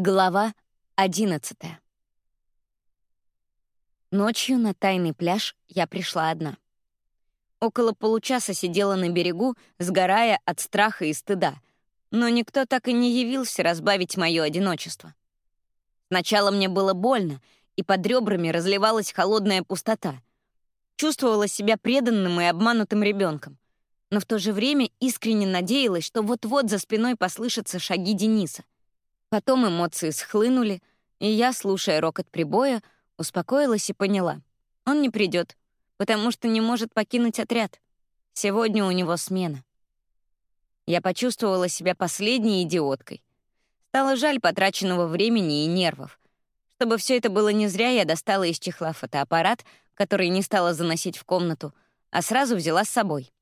Глава 11 Ночью на тайный пляж я пришла одна. Около получаса сидела на берегу, сгорая от страха и стыда, но никто так и не явился разбавить мое одиночество. Сначала мне было больно, и под ребрами разливалась холодная пустота. Чувствовала себя преданным и обманутым ребенком, но в то же время искренне надеялась, что вот-вот за спиной послышатся шаги Дениса — Потом эмоции схлынули, и я, слушая рокот прибоя, успокоилась и поняла. Он не придет, потому что не может покинуть отряд. Сегодня у него смена. Я почувствовала себя последней идиоткой. Стало жаль потраченного времени и нервов. Чтобы все это было не зря, я достала из чехла фотоаппарат, который не стала заносить в комнату, а сразу взяла с собой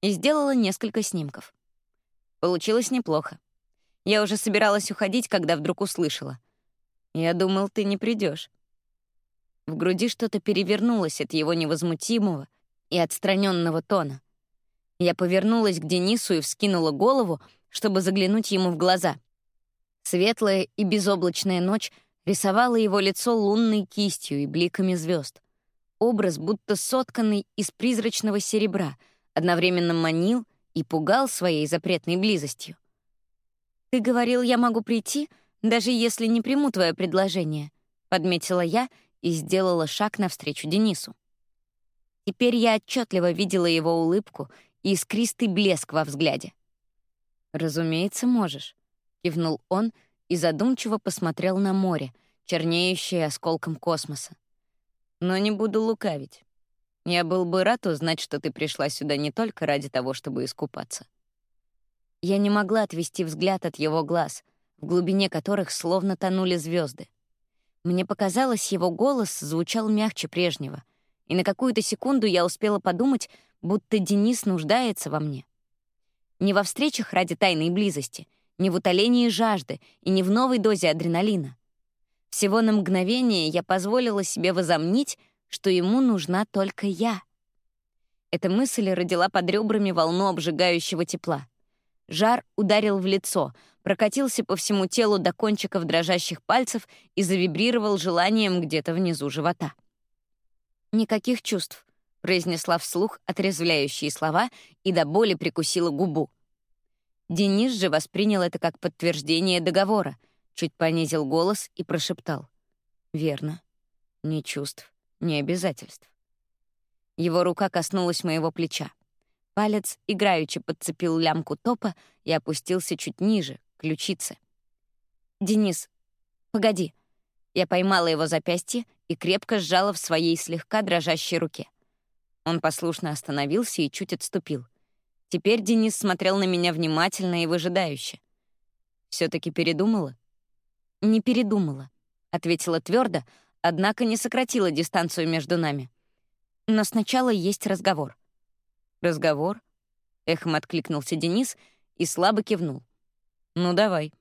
и сделала несколько снимков. Получилось неплохо. Я уже собиралась уходить, когда вдруг услышала. «Я думал, ты не придешь. В груди что-то перевернулось от его невозмутимого и отстраненного тона. Я повернулась к Денису и вскинула голову, чтобы заглянуть ему в глаза. Светлая и безоблачная ночь рисовала его лицо лунной кистью и бликами звезд. Образ, будто сотканный из призрачного серебра, одновременно манил и пугал своей запретной близостью. «Ты говорил, я могу прийти, даже если не приму твое предложение», — подметила я и сделала шаг навстречу Денису. Теперь я отчетливо видела его улыбку и искристый блеск во взгляде. «Разумеется, можешь», — кивнул он и задумчиво посмотрел на море, чернеющее осколком космоса. «Но не буду лукавить. Я был бы рад узнать, что ты пришла сюда не только ради того, чтобы искупаться. Я не могла отвести взгляд от его глаз, в глубине которых словно тонули звезды. Мне показалось, его голос звучал мягче прежнего, и на какую-то секунду я успела подумать, будто Денис нуждается во мне. Не во встречах ради тайной близости, не в утолении жажды и не в новой дозе адреналина. Всего на мгновение я позволила себе возомнить, что ему нужна только я. Эта мысль родила под ребрами волну обжигающего тепла. Жар ударил в лицо, прокатился по всему телу до кончиков дрожащих пальцев и завибрировал желанием где-то внизу живота. «Никаких чувств», — произнесла вслух отрезвляющие слова и до боли прикусила губу. Денис же воспринял это как подтверждение договора, чуть понизил голос и прошептал. «Верно. Ни чувств, ни обязательств». Его рука коснулась моего плеча. Палец играючи подцепил лямку топа и опустился чуть ниже, ключице. «Денис, погоди». Я поймала его запястье и крепко сжала в своей слегка дрожащей руке. Он послушно остановился и чуть отступил. Теперь Денис смотрел на меня внимательно и выжидающе. все таки передумала?» «Не передумала», — ответила твердо, однако не сократила дистанцию между нами. «Но сначала есть разговор». «Разговор?» — эхом откликнулся Денис и слабо кивнул. «Ну, давай».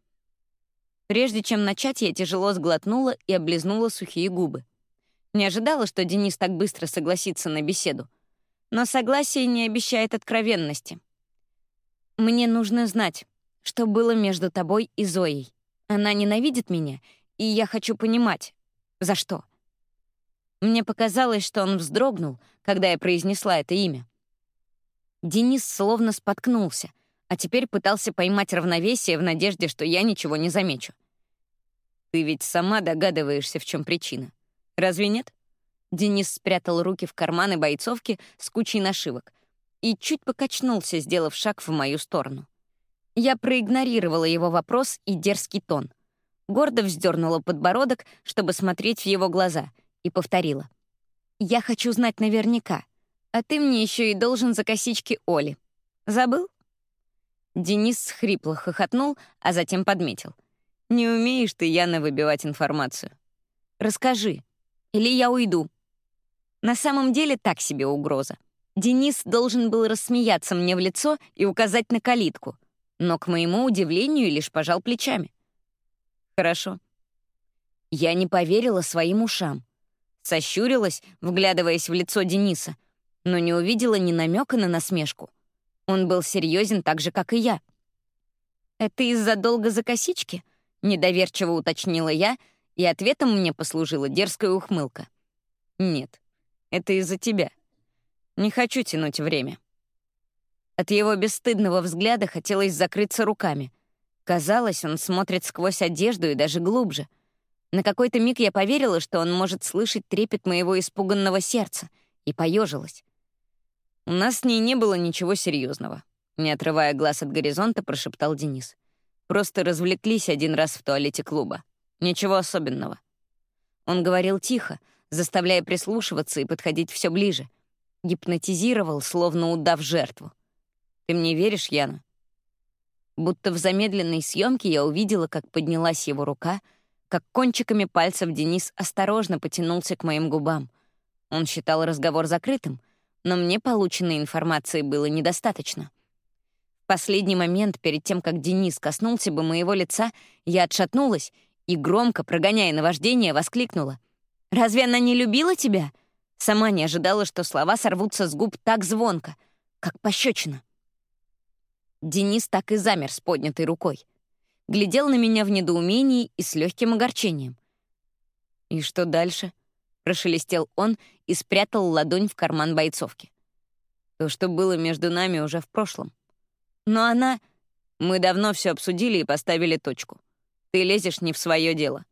Прежде чем начать, я тяжело сглотнула и облизнула сухие губы. Не ожидала, что Денис так быстро согласится на беседу. Но согласие не обещает откровенности. «Мне нужно знать, что было между тобой и Зоей. Она ненавидит меня, и я хочу понимать, за что». Мне показалось, что он вздрогнул, когда я произнесла это имя. Денис словно споткнулся, а теперь пытался поймать равновесие в надежде, что я ничего не замечу. «Ты ведь сама догадываешься, в чем причина. Разве нет?» Денис спрятал руки в карманы бойцовки с кучей нашивок и чуть покачнулся, сделав шаг в мою сторону. Я проигнорировала его вопрос и дерзкий тон. Гордо вздернула подбородок, чтобы смотреть в его глаза, и повторила. «Я хочу знать наверняка, а ты мне еще и должен за косички Оли. Забыл?» Денис хрипло хохотнул, а затем подметил. «Не умеешь ты, Яна, выбивать информацию. Расскажи, или я уйду». На самом деле так себе угроза. Денис должен был рассмеяться мне в лицо и указать на калитку, но, к моему удивлению, лишь пожал плечами. «Хорошо». Я не поверила своим ушам. Сощурилась, вглядываясь в лицо Дениса, но не увидела ни намека на насмешку. Он был серьезен так же, как и я. «Это из-за долга за косички?» — Недоверчиво уточнила я, и ответом мне послужила дерзкая ухмылка. «Нет, это из-за тебя. Не хочу тянуть время». От его бесстыдного взгляда хотелось закрыться руками. Казалось, он смотрит сквозь одежду и даже глубже. На какой-то миг я поверила, что он может слышать трепет моего испуганного сердца, и поежилась. У нас с ней не было ничего серьезного. Не отрывая глаз от горизонта, прошептал Денис. Просто развлеклись один раз в туалете клуба. Ничего особенного. Он говорил тихо, заставляя прислушиваться и подходить все ближе. Гипнотизировал, словно удав жертву. Ты мне веришь, Яна?» Будто в замедленной съемке я увидела, как поднялась его рука, как кончиками пальцев Денис осторожно потянулся к моим губам. Он считал разговор закрытым, но мне полученной информации было недостаточно. В последний момент, перед тем, как Денис коснулся бы моего лица, я отшатнулась и, громко, прогоняя наваждение, воскликнула. «Разве она не любила тебя?» Сама не ожидала, что слова сорвутся с губ так звонко, как пощечина. Денис так и замер с поднятой рукой. Глядел на меня в недоумении и с легким огорчением. «И что дальше?» — прошелестел он и спрятал ладонь в карман бойцовки. «То, что было между нами, уже в прошлом. Но она... Мы давно все обсудили и поставили точку. Ты лезешь не в свое дело».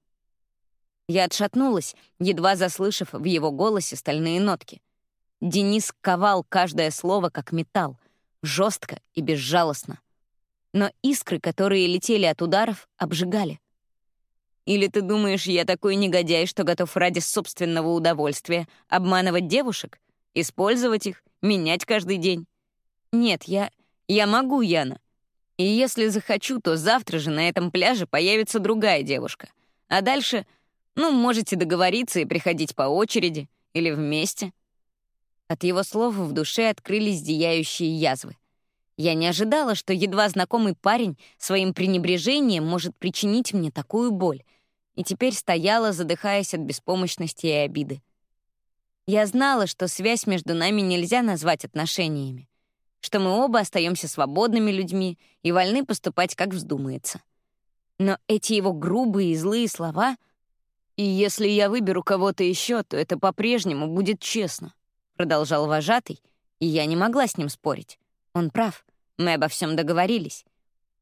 Я отшатнулась, едва заслышав в его голосе стальные нотки. Денис ковал каждое слово, как металл, жестко и безжалостно. Но искры, которые летели от ударов, обжигали. Или ты думаешь, я такой негодяй, что готов ради собственного удовольствия обманывать девушек, использовать их, менять каждый день? Нет, я... я могу, Яна. И если захочу, то завтра же на этом пляже появится другая девушка. А дальше, ну, можете договориться и приходить по очереди или вместе. От его слов в душе открылись зияющие язвы. Я не ожидала, что едва знакомый парень своим пренебрежением может причинить мне такую боль, и теперь стояла, задыхаясь от беспомощности и обиды. Я знала, что связь между нами нельзя назвать отношениями, что мы оба остаемся свободными людьми и вольны поступать, как вздумается. Но эти его грубые и злые слова «И если я выберу кого-то еще, то это по-прежнему будет честно», продолжал вожатый, и я не могла с ним спорить. Он прав, мы обо всем договорились.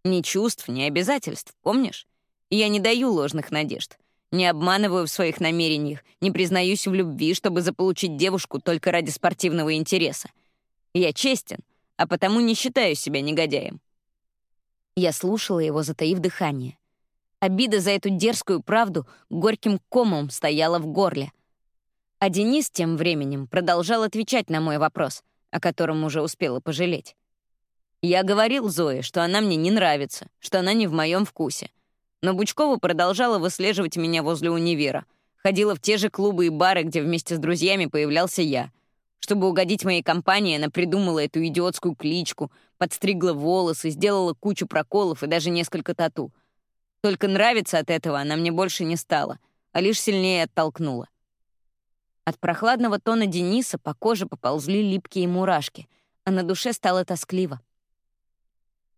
Ни чувств, ни обязательств, помнишь? Я не даю ложных надежд, не обманываю в своих намерениях, не признаюсь в любви, чтобы заполучить девушку только ради спортивного интереса. Я честен, а потому не считаю себя негодяем. Я слушала его, затаив дыхание. Обида за эту дерзкую правду горьким комом стояла в горле — а Денис тем временем продолжал отвечать на мой вопрос, о котором уже успела пожалеть. Я говорил Зое, что она мне не нравится, что она не в моем вкусе. Но Бучкова продолжала выслеживать меня возле универа. Ходила в те же клубы и бары, где вместе с друзьями появлялся я. Чтобы угодить моей компании, она придумала эту идиотскую кличку, подстригла волосы, сделала кучу проколов и даже несколько тату. Только нравиться от этого она мне больше не стала, а лишь сильнее оттолкнула. От прохладного тона Дениса по коже поползли липкие мурашки, а на душе стало тоскливо.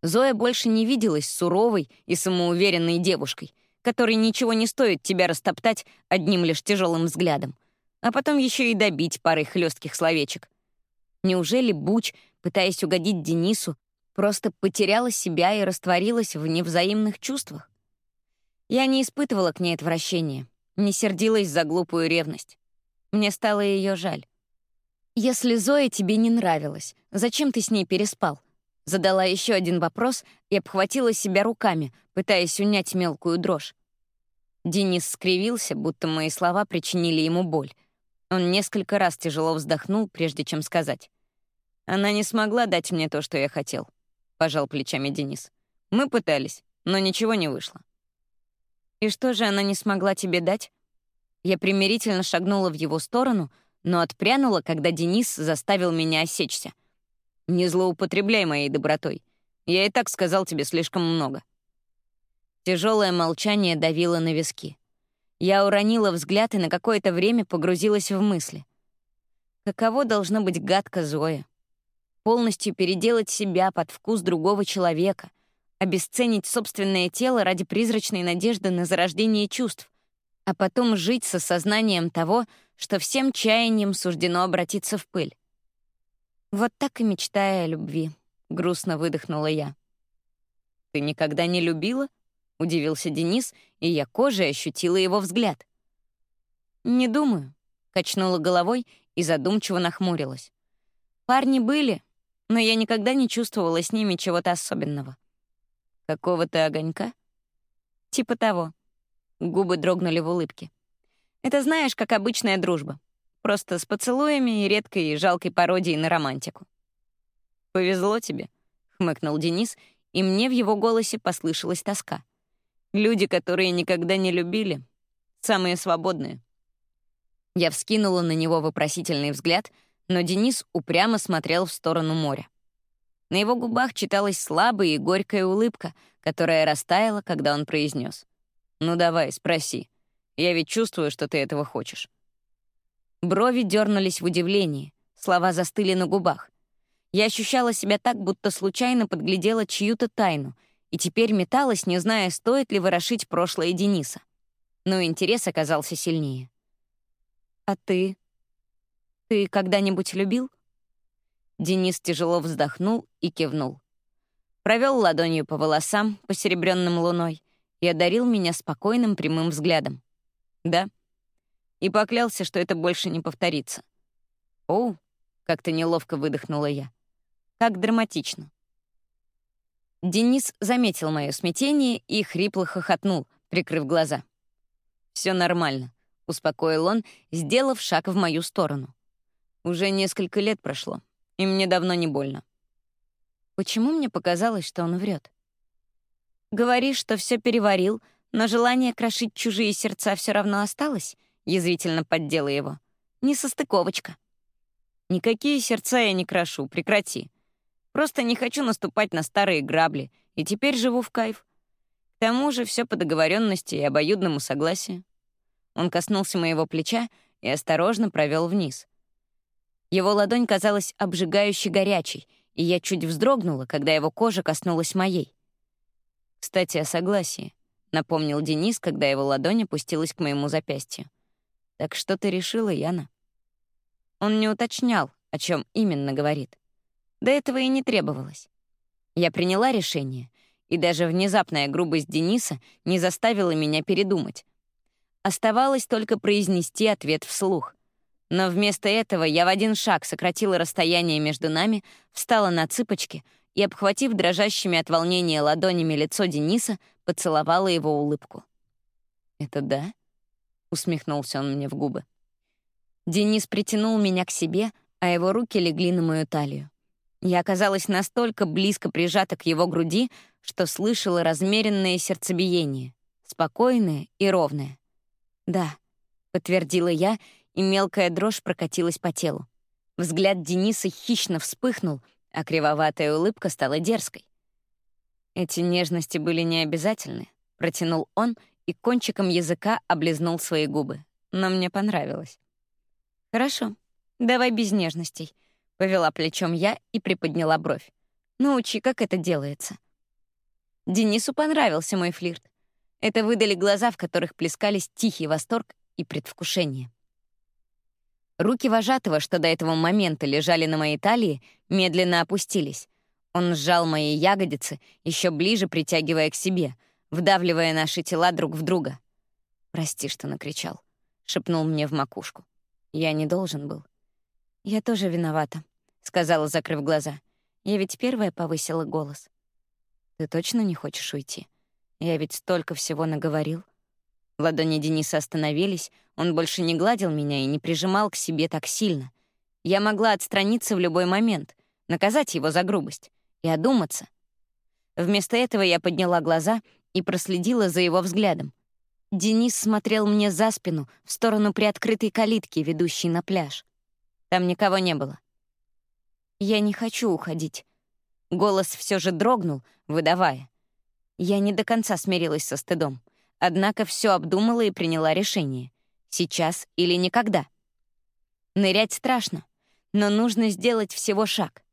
Зоя больше не виделась суровой и самоуверенной девушкой, которой ничего не стоит тебя растоптать одним лишь тяжелым взглядом, а потом еще и добить парой хлестких словечек. Неужели Буч, пытаясь угодить Денису, просто потеряла себя и растворилась в невзаимных чувствах? Я не испытывала к ней отвращения, не сердилась за глупую ревность. Мне стало ее жаль. «Если Зоя тебе не нравилась, зачем ты с ней переспал?» Задала еще один вопрос и обхватила себя руками, пытаясь унять мелкую дрожь. Денис скривился, будто мои слова причинили ему боль. Он несколько раз тяжело вздохнул, прежде чем сказать. «Она не смогла дать мне то, что я хотел», — пожал плечами Денис. «Мы пытались, но ничего не вышло». «И что же она не смогла тебе дать?» Я примирительно шагнула в его сторону, но отпрянула, когда Денис заставил меня осечься. «Не злоупотребляй моей добротой. Я и так сказал тебе слишком много». Тяжелое молчание давило на виски. Я уронила взгляд и на какое-то время погрузилась в мысли. Каково должно быть гадко Зоя? Полностью переделать себя под вкус другого человека, обесценить собственное тело ради призрачной надежды на зарождение чувств, а потом жить с осознанием того, что всем чаяниям суждено обратиться в пыль. Вот так и мечтая о любви, грустно выдохнула я. «Ты никогда не любила?» — удивился Денис, и я кожей ощутила его взгляд. «Не думаю», — качнула головой и задумчиво нахмурилась. «Парни были, но я никогда не чувствовала с ними чего-то особенного». «Какого-то огонька?» «Типа того». Губы дрогнули в улыбке. «Это знаешь, как обычная дружба. Просто с поцелуями и редкой жалкой пародией на романтику». «Повезло тебе», — хмыкнул Денис, и мне в его голосе послышалась тоска. «Люди, которые никогда не любили, самые свободные». Я вскинула на него вопросительный взгляд, но Денис упрямо смотрел в сторону моря. На его губах читалась слабая и горькая улыбка, которая растаяла, когда он произнес: «Ну давай, спроси. Я ведь чувствую, что ты этого хочешь». Брови дернулись в удивлении, слова застыли на губах. Я ощущала себя так, будто случайно подглядела чью-то тайну, и теперь металась, не зная, стоит ли ворошить прошлое Дениса. Но интерес оказался сильнее. «А ты? Ты когда-нибудь любил?» Денис тяжело вздохнул и кивнул. Провел ладонью по волосам, посеребренным луной, и одарил меня спокойным прямым взглядом. «Да». И поклялся, что это больше не повторится. «Оу», — как-то неловко выдохнула я. «Как драматично». Денис заметил мое смятение и хрипло хохотнул, прикрыв глаза. Все нормально», — успокоил он, сделав шаг в мою сторону. «Уже несколько лет прошло, и мне давно не больно». Почему мне показалось, что он врет? «Говоришь, что все переварил, но желание крошить чужие сердца все равно осталось?» — язвительно поддела его. «Не состыковочка». «Никакие сердца я не крошу, прекрати. Просто не хочу наступать на старые грабли, и теперь живу в кайф. К тому же все по договоренности и обоюдному согласию». Он коснулся моего плеча и осторожно провел вниз. Его ладонь казалась обжигающе горячей, и я чуть вздрогнула, когда его кожа коснулась моей. «Кстати, о согласии», — напомнил Денис, когда его ладонь опустилась к моему запястью. «Так что ты решила, Яна?» Он не уточнял, о чем именно говорит. До этого и не требовалось. Я приняла решение, и даже внезапная грубость Дениса не заставила меня передумать. Оставалось только произнести ответ вслух. Но вместо этого я в один шаг сократила расстояние между нами, встала на цыпочки и, обхватив дрожащими от волнения ладонями лицо Дениса, поцеловала его улыбку. «Это да?» — усмехнулся он мне в губы. Денис притянул меня к себе, а его руки легли на мою талию. Я оказалась настолько близко прижата к его груди, что слышала размеренное сердцебиение, спокойное и ровное. «Да», — подтвердила я, и мелкая дрожь прокатилась по телу. Взгляд Дениса хищно вспыхнул, а кривоватая улыбка стала дерзкой. «Эти нежности были необязательны», — протянул он и кончиком языка облизнул свои губы. Но мне понравилось. «Хорошо, давай без нежностей», — повела плечом я и приподняла бровь. «Научи, как это делается». Денису понравился мой флирт. Это выдали глаза, в которых плескались тихий восторг и предвкушение. Руки вожатого, что до этого момента лежали на моей талии, медленно опустились. Он сжал мои ягодицы, еще ближе притягивая к себе, вдавливая наши тела друг в друга. «Прости, что накричал», — шепнул мне в макушку. «Я не должен был». «Я тоже виновата», — сказала, закрыв глаза. «Я ведь первая повысила голос». «Ты точно не хочешь уйти?» Я ведь столько всего наговорил. Ладони Дениса остановились, он больше не гладил меня и не прижимал к себе так сильно. Я могла отстраниться в любой момент, наказать его за грубость и одуматься. Вместо этого я подняла глаза и проследила за его взглядом. Денис смотрел мне за спину, в сторону приоткрытой калитки, ведущей на пляж. Там никого не было. «Я не хочу уходить». Голос все же дрогнул, выдавая. Я не до конца смирилась со стыдом, однако все обдумала и приняла решение. Сейчас или никогда. Нырять страшно, но нужно сделать всего шаг.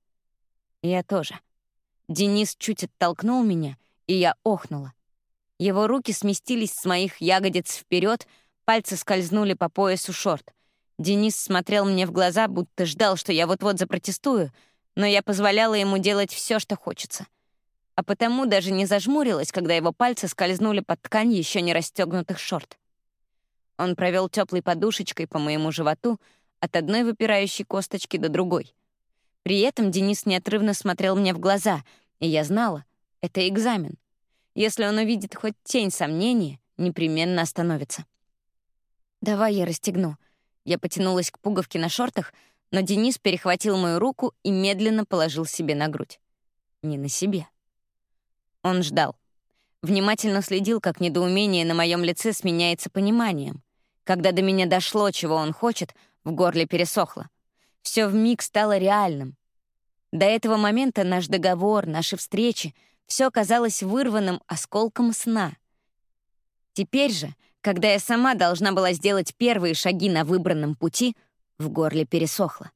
Я тоже. Денис чуть оттолкнул меня, и я охнула. Его руки сместились с моих ягодиц вперед, пальцы скользнули по поясу шорт. Денис смотрел мне в глаза, будто ждал, что я вот-вот запротестую, но я позволяла ему делать все, что хочется. А потому даже не зажмурилась, когда его пальцы скользнули под ткань еще не расстегнутых шорт. Он провел теплой подушечкой по моему животу от одной выпирающей косточки до другой. При этом Денис неотрывно смотрел мне в глаза, и я знала — это экзамен. Если он увидит хоть тень сомнения, непременно остановится. «Давай я расстегну». Я потянулась к пуговке на шортах, но Денис перехватил мою руку и медленно положил себе на грудь. Не на себе. Он ждал. Внимательно следил, как недоумение на моем лице сменяется пониманием. Когда до меня дошло, чего он хочет, в горле пересохло. Все вмиг стало реальным. До этого момента наш договор, наши встречи — все казалось вырванным осколком сна. Теперь же, когда я сама должна была сделать первые шаги на выбранном пути, в горле пересохло.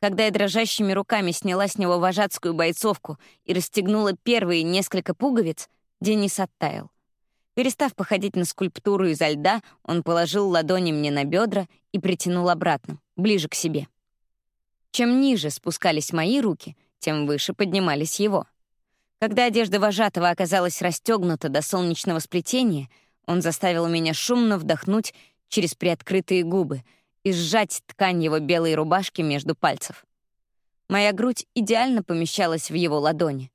Когда я дрожащими руками сняла с него вожатскую бойцовку и расстегнула первые несколько пуговиц, Денис оттаял. Перестав походить на скульптуру изо льда, он положил ладони мне на бедра и притянул обратно, ближе к себе. Чем ниже спускались мои руки, тем выше поднимались его. Когда одежда вожатого оказалась расстегнута до солнечного сплетения, он заставил меня шумно вдохнуть через приоткрытые губы и сжать ткань его белой рубашки между пальцев. Моя грудь идеально помещалась в его ладони.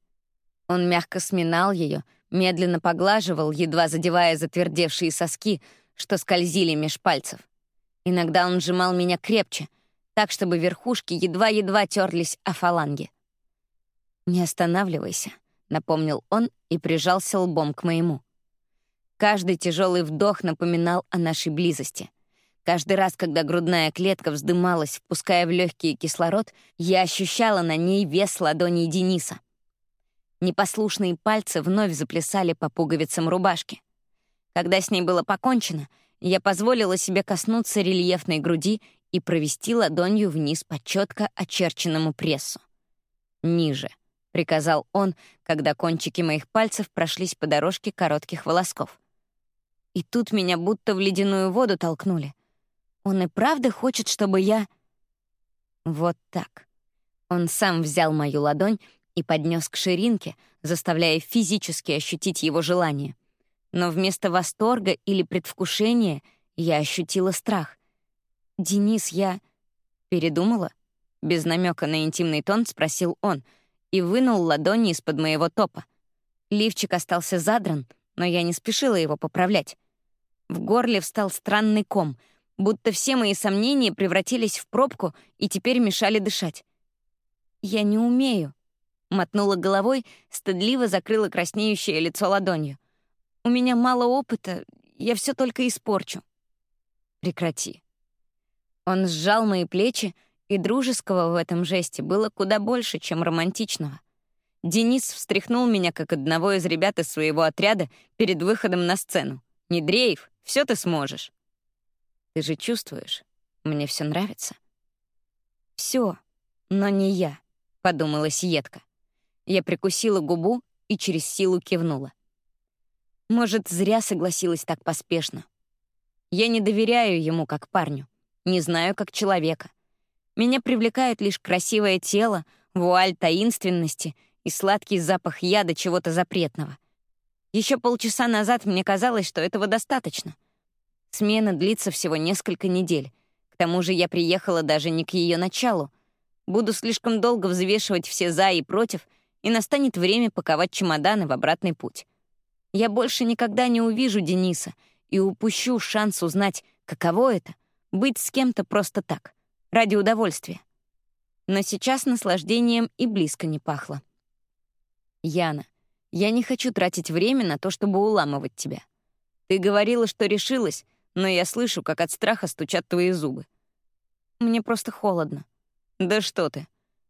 Он мягко сминал ее, медленно поглаживал, едва задевая затвердевшие соски, что скользили меж пальцев. Иногда он сжимал меня крепче, так, чтобы верхушки едва-едва терлись о фаланге. «Не останавливайся», — напомнил он и прижался лбом к моему. Каждый тяжелый вдох напоминал о нашей близости. Каждый раз, когда грудная клетка вздымалась, впуская в легкий кислород, я ощущала на ней вес ладоней Дениса. Непослушные пальцы вновь заплясали по пуговицам рубашки. Когда с ней было покончено, я позволила себе коснуться рельефной груди и провести ладонью вниз по четко очерченному прессу. Ниже — приказал он, когда кончики моих пальцев прошлись по дорожке коротких волосков. И тут меня будто в ледяную воду толкнули. Он и правда хочет, чтобы я... Вот так. Он сам взял мою ладонь и поднес к ширинке, заставляя физически ощутить его желание. Но вместо восторга или предвкушения я ощутила страх. «Денис, я...» «Передумала?» Без намека на интимный тон спросил он — и вынул ладони из-под моего топа. Лифчик остался задран, но я не спешила его поправлять. В горле встал странный ком, будто все мои сомнения превратились в пробку и теперь мешали дышать. «Я не умею», — мотнула головой, стыдливо закрыла краснеющее лицо ладонью. «У меня мало опыта, я все только испорчу». «Прекрати». Он сжал мои плечи, и дружеского в этом жесте было куда больше, чем романтичного. Денис встряхнул меня, как одного из ребят из своего отряда, перед выходом на сцену. «Не дрейф, все ты сможешь». «Ты же чувствуешь, мне все нравится». Все, но не я», — подумала Сиетка. Я прикусила губу и через силу кивнула. Может, зря согласилась так поспешно. Я не доверяю ему как парню, не знаю как человека. Меня привлекает лишь красивое тело, вуаль таинственности и сладкий запах яда чего-то запретного. Еще полчаса назад мне казалось, что этого достаточно. Смена длится всего несколько недель. К тому же я приехала даже не к ее началу. Буду слишком долго взвешивать все «за» и «против», и настанет время паковать чемоданы в обратный путь. Я больше никогда не увижу Дениса и упущу шанс узнать, каково это — быть с кем-то просто так ради удовольствия. Но сейчас наслаждением и близко не пахло. «Яна, я не хочу тратить время на то, чтобы уламывать тебя. Ты говорила, что решилась, но я слышу, как от страха стучат твои зубы. Мне просто холодно. Да что ты.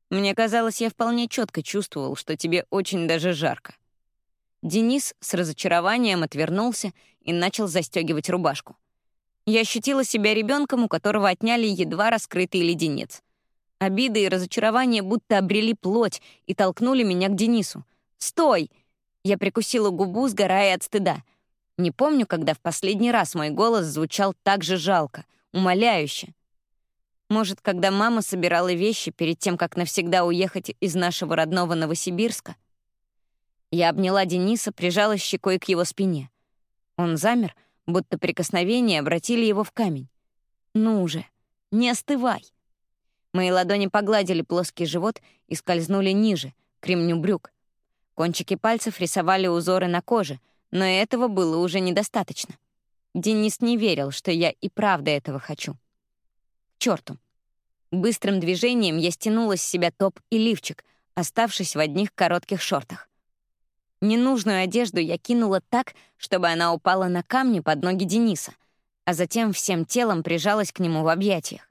Мне казалось, я вполне четко чувствовал, что тебе очень даже жарко. Денис с разочарованием отвернулся и начал застегивать рубашку. Я ощутила себя ребенком, у которого отняли едва раскрытый леденец. Обиды и разочарование будто обрели плоть и толкнули меня к Денису. «Стой!» Я прикусила губу, сгорая от стыда. Не помню, когда в последний раз мой голос звучал так же жалко, умоляюще. Может, когда мама собирала вещи перед тем, как навсегда уехать из нашего родного Новосибирска? Я обняла Дениса, прижала щекой к его спине. Он замер, будто прикосновения обратили его в камень. «Ну уже, не остывай!» Мои ладони погладили плоский живот и скользнули ниже, к ремню брюк. Кончики пальцев рисовали узоры на коже, но этого было уже недостаточно. Денис не верил, что я и правда этого хочу. К черту. Быстрым движением я стянула с себя топ и лифчик, оставшись в одних коротких шортах. Ненужную одежду я кинула так, чтобы она упала на камни под ноги Дениса, а затем всем телом прижалась к нему в объятиях.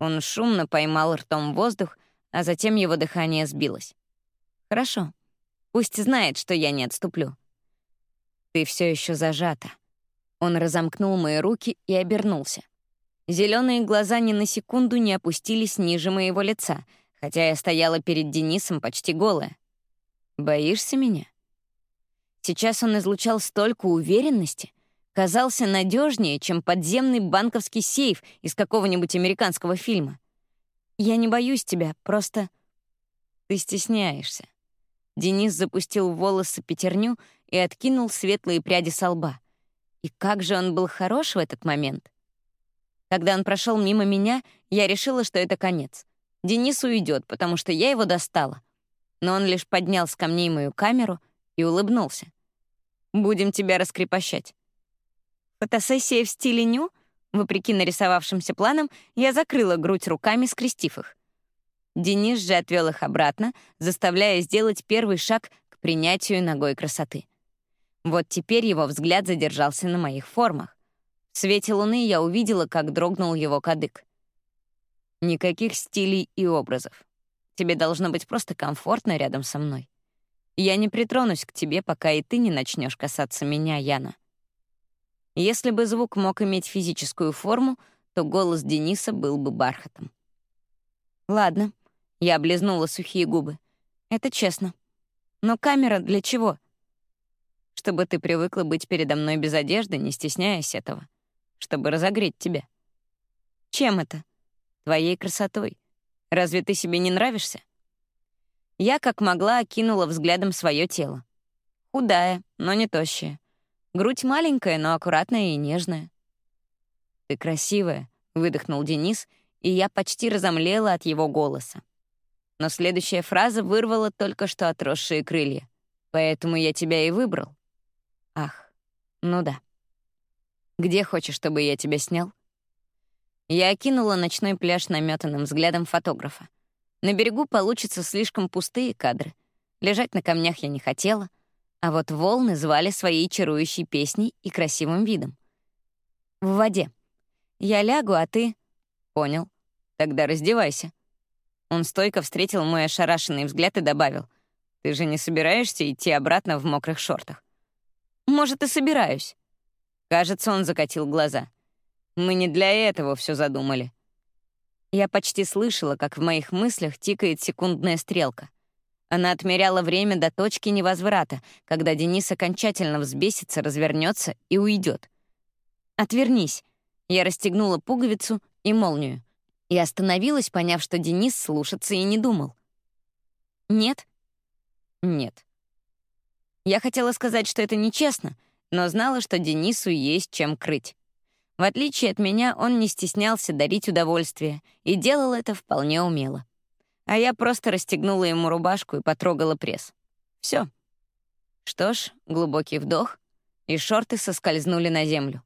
Он шумно поймал ртом воздух, а затем его дыхание сбилось. «Хорошо. Пусть знает, что я не отступлю». «Ты все еще зажата». Он разомкнул мои руки и обернулся. Зеленые глаза ни на секунду не опустились ниже моего лица, хотя я стояла перед Денисом почти голая. «Боишься меня?» Сейчас он излучал столько уверенности — казался надежнее, чем подземный банковский сейф из какого-нибудь американского фильма. «Я не боюсь тебя, просто...» «Ты стесняешься». Денис запустил в волосы пятерню и откинул светлые пряди со лба. И как же он был хорош в этот момент. Когда он прошел мимо меня, я решила, что это конец. Денис уйдет, потому что я его достала. Но он лишь поднял с камней мою камеру и улыбнулся. «Будем тебя раскрепощать. Фотосессия в стиле ню? Вопреки нарисовавшимся планам, я закрыла грудь руками, скрестив их. Денис же отвел их обратно, заставляя сделать первый шаг к принятию ногой красоты. Вот теперь его взгляд задержался на моих формах. В свете луны я увидела, как дрогнул его кадык. Никаких стилей и образов. Тебе должно быть просто комфортно рядом со мной. Я не притронусь к тебе, пока и ты не начнешь касаться меня, Яна. Если бы звук мог иметь физическую форму, то голос Дениса был бы бархатом. «Ладно», — я облизнула сухие губы. «Это честно. Но камера для чего?» «Чтобы ты привыкла быть передо мной без одежды, не стесняясь этого. Чтобы разогреть тебя». «Чем это?» «Твоей красотой. Разве ты себе не нравишься?» Я, как могла, окинула взглядом свое тело. Худая, но не тощая. Грудь маленькая, но аккуратная и нежная. «Ты красивая», — выдохнул Денис, и я почти разомлела от его голоса. Но следующая фраза вырвала только что отросшие крылья. «Поэтому я тебя и выбрал». «Ах, ну да. Где хочешь, чтобы я тебя снял?» Я окинула ночной пляж наметанным взглядом фотографа. На берегу получится слишком пустые кадры. Лежать на камнях я не хотела — а вот волны звали своей чарующей песней и красивым видом. В воде. Я лягу, а ты... Понял. Тогда раздевайся. Он стойко встретил мой ошарашенный взгляд и добавил. Ты же не собираешься идти обратно в мокрых шортах? Может, и собираюсь. Кажется, он закатил глаза. Мы не для этого все задумали. Я почти слышала, как в моих мыслях тикает секундная стрелка — она отмеряла время до точки невозврата, когда Денис окончательно взбесится, развернется и уйдет. «Отвернись!» Я расстегнула пуговицу и молнию и остановилась, поняв, что Денис слушаться и не думал. «Нет?» «Нет». Я хотела сказать, что это нечестно, но знала, что Денису есть чем крыть. В отличие от меня, он не стеснялся дарить удовольствие и делал это вполне умело а я просто расстегнула ему рубашку и потрогала пресс. Все. Что ж, глубокий вдох, и шорты соскользнули на землю.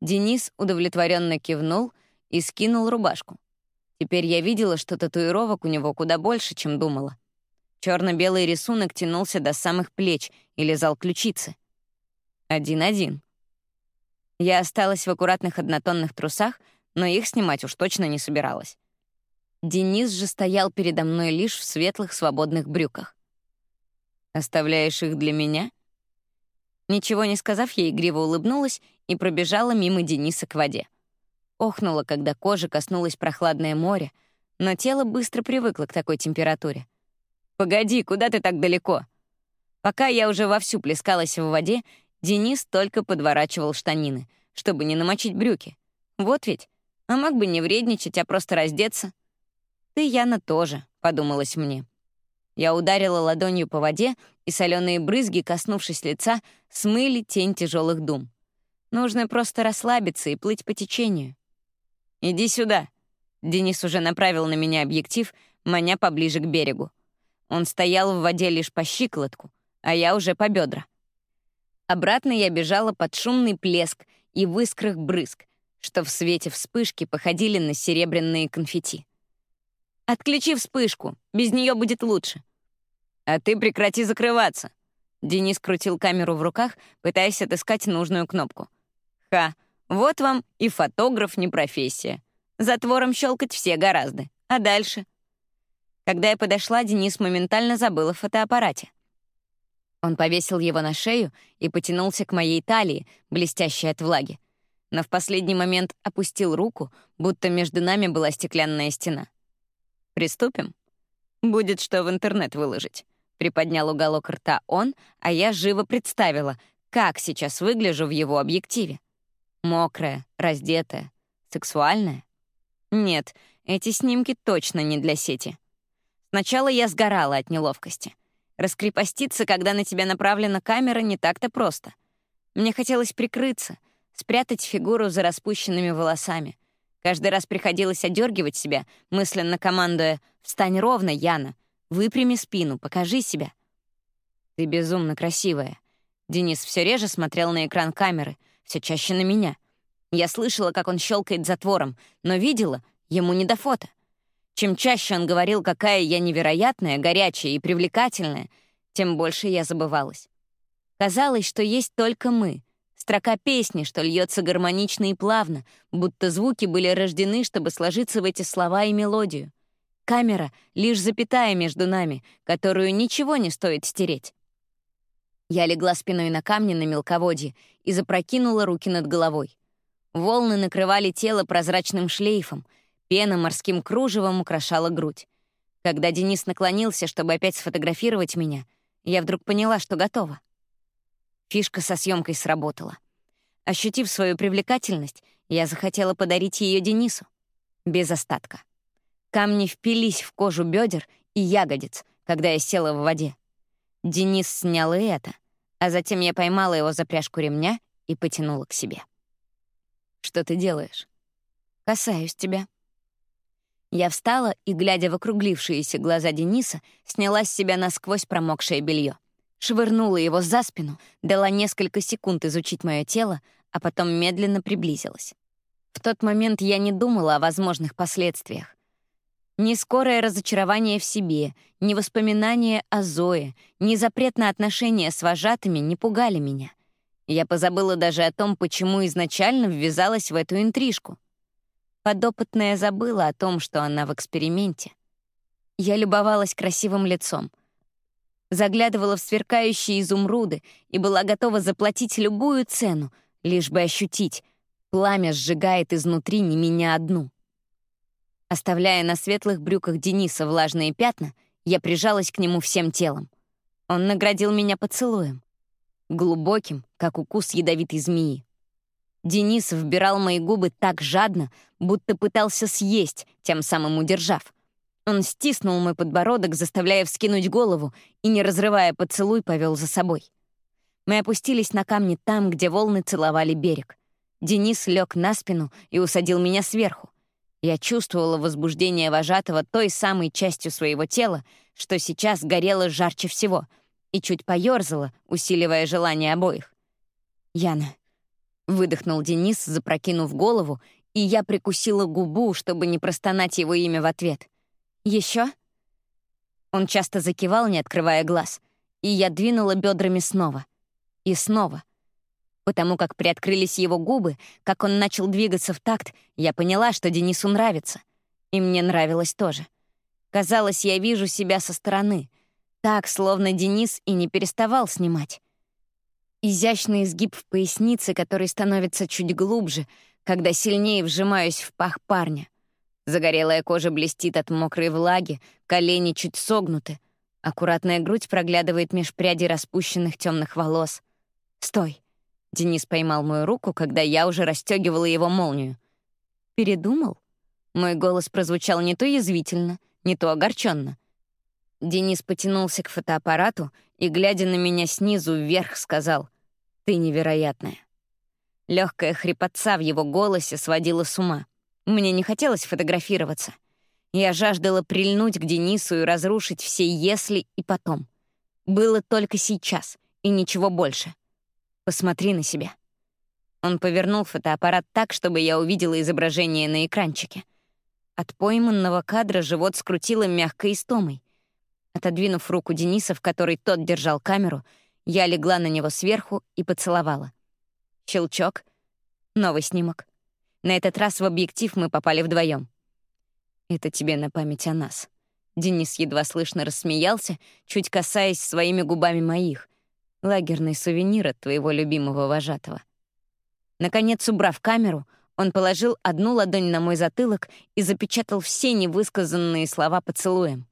Денис удовлетворенно кивнул и скинул рубашку. Теперь я видела, что татуировок у него куда больше, чем думала. Черно-белый рисунок тянулся до самых плеч и лизал ключицы. Один-один. Я осталась в аккуратных однотонных трусах, но их снимать уж точно не собиралась. Денис же стоял передо мной лишь в светлых свободных брюках. «Оставляешь их для меня?» Ничего не сказав, я игриво улыбнулась и пробежала мимо Дениса к воде. Охнула, когда кожа коснулась прохладное море, но тело быстро привыкло к такой температуре. «Погоди, куда ты так далеко?» Пока я уже вовсю плескалась в воде, Денис только подворачивал штанины, чтобы не намочить брюки. Вот ведь. А мог бы не вредничать, а просто раздеться. «Ты, Яна, тоже», — подумалось мне. Я ударила ладонью по воде, и соленые брызги, коснувшись лица, смыли тень тяжелых дум. Нужно просто расслабиться и плыть по течению. «Иди сюда». Денис уже направил на меня объектив, маня поближе к берегу. Он стоял в воде лишь по щиколотку, а я уже по бедра. Обратно я бежала под шумный плеск и в искрах брызг, что в свете вспышки походили на серебряные конфетти. «Отключи вспышку, без нее будет лучше». «А ты прекрати закрываться». Денис крутил камеру в руках, пытаясь отыскать нужную кнопку. «Ха, вот вам и фотограф не профессия. Затвором щелкать все гораздо. А дальше?» Когда я подошла, Денис моментально забыл о фотоаппарате. Он повесил его на шею и потянулся к моей талии, блестящей от влаги. Но в последний момент опустил руку, будто между нами была стеклянная стена. «Приступим?» «Будет что в интернет выложить», — приподнял уголок рта он, а я живо представила, как сейчас выгляжу в его объективе. Мокрая, раздетая, сексуальная. Нет, эти снимки точно не для сети. Сначала я сгорала от неловкости. Раскрепоститься, когда на тебя направлена камера, не так-то просто. Мне хотелось прикрыться, спрятать фигуру за распущенными волосами. Каждый раз приходилось одергивать себя, мысленно командуя «Встань ровно, Яна! Выпрями спину, покажи себя!» «Ты безумно красивая!» Денис все реже смотрел на экран камеры, все чаще на меня. Я слышала, как он щелкает затвором, но видела, ему не до фото. Чем чаще он говорил, какая я невероятная, горячая и привлекательная, тем больше я забывалась. Казалось, что есть только мы. Строка песни, что льется гармонично и плавно, будто звуки были рождены, чтобы сложиться в эти слова и мелодию. Камера — лишь запятая между нами, которую ничего не стоит стереть. Я легла спиной на камни на мелководье и запрокинула руки над головой. Волны накрывали тело прозрачным шлейфом — Пена морским кружевом украшала грудь. Когда Денис наклонился, чтобы опять сфотографировать меня, я вдруг поняла, что готова. Фишка со съемкой сработала. Ощутив свою привлекательность, я захотела подарить ее Денису. Без остатка. Камни впились в кожу бедер и ягодиц, когда я села в воде. Денис снял и это, а затем я поймала его за пряжку ремня и потянула к себе. «Что ты делаешь?» «Касаюсь тебя», я встала и, глядя в округлившиеся глаза Дениса, сняла с себя насквозь промокшее белье, швырнула его за спину, дала несколько секунд изучить мое тело, а потом медленно приблизилась. В тот момент я не думала о возможных последствиях. Ни скорое разочарование в себе, ни воспоминания о Зое, ни запрет на отношения с вожатыми не пугали меня. Я позабыла даже о том, почему изначально ввязалась в эту интрижку — Подопытная забыла о том, что она в эксперименте. Я любовалась красивым лицом. Заглядывала в сверкающие изумруды и была готова заплатить любую цену, лишь бы ощутить, пламя сжигает изнутри не меня одну. Оставляя на светлых брюках Дениса влажные пятна, я прижалась к нему всем телом. Он наградил меня поцелуем. Глубоким, как укус ядовитой змеи. Денис вбирал мои губы так жадно, будто пытался съесть, тем самым удержав. Он стиснул мой подбородок, заставляя вскинуть голову, и, не разрывая поцелуй, повел за собой. Мы опустились на камни там, где волны целовали берег. Денис лег на спину и усадил меня сверху. Я чувствовала возбуждение вожатого той самой частью своего тела, что сейчас горело жарче всего, и чуть поёрзала, усиливая желание обоих. «Яна, Выдохнул Денис, запрокинув голову, и я прикусила губу, чтобы не простонать его имя в ответ. Еще? Он часто закивал, не открывая глаз, и я двинула бедрами снова. И снова. Потому как приоткрылись его губы, как он начал двигаться в такт, я поняла, что Денису нравится. И мне нравилось тоже. Казалось, я вижу себя со стороны. Так, словно Денис и не переставал снимать. Изящный изгиб в пояснице, который становится чуть глубже, когда сильнее вжимаюсь в пах парня. Загорелая кожа блестит от мокрой влаги, колени чуть согнуты. Аккуратная грудь проглядывает меж прядей распущенных темных волос. «Стой!» Денис поймал мою руку, когда я уже расстегивала его молнию. «Передумал?» Мой голос прозвучал не то язвительно, не то огорченно. Денис потянулся к фотоаппарату и, глядя на меня снизу вверх, сказал «Ты невероятная». Легкая хрипотца в его голосе сводила с ума. Мне не хотелось фотографироваться. Я жаждала прильнуть к Денису и разрушить все «если» и «потом». Было только сейчас, и ничего больше. Посмотри на себя. Он повернул фотоаппарат так, чтобы я увидела изображение на экранчике. От пойманного кадра живот скрутило мягкой истомой. Отодвинув руку Дениса, в которой тот держал камеру, я легла на него сверху и поцеловала. Щелчок. Новый снимок. На этот раз в объектив мы попали вдвоем. «Это тебе на память о нас». Денис едва слышно рассмеялся, чуть касаясь своими губами моих. Лагерный сувенир от твоего любимого вожатого. Наконец, убрав камеру, он положил одну ладонь на мой затылок и запечатал все невысказанные слова поцелуем.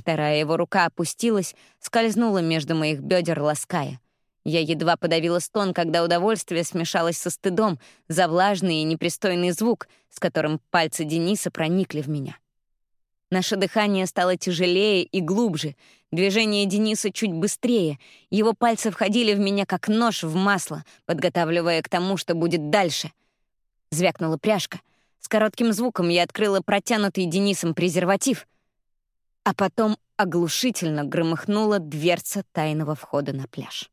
Вторая его рука опустилась, скользнула между моих бедер, лаская. Я едва подавила стон, когда удовольствие смешалось со стыдом за влажный и непристойный звук, с которым пальцы Дениса проникли в меня. Наше дыхание стало тяжелее и глубже, движение Дениса чуть быстрее, его пальцы входили в меня как нож в масло, подготавливая к тому, что будет дальше. Звякнула пряжка. С коротким звуком я открыла протянутый Денисом презерватив, а потом оглушительно громыхнула дверца тайного входа на пляж.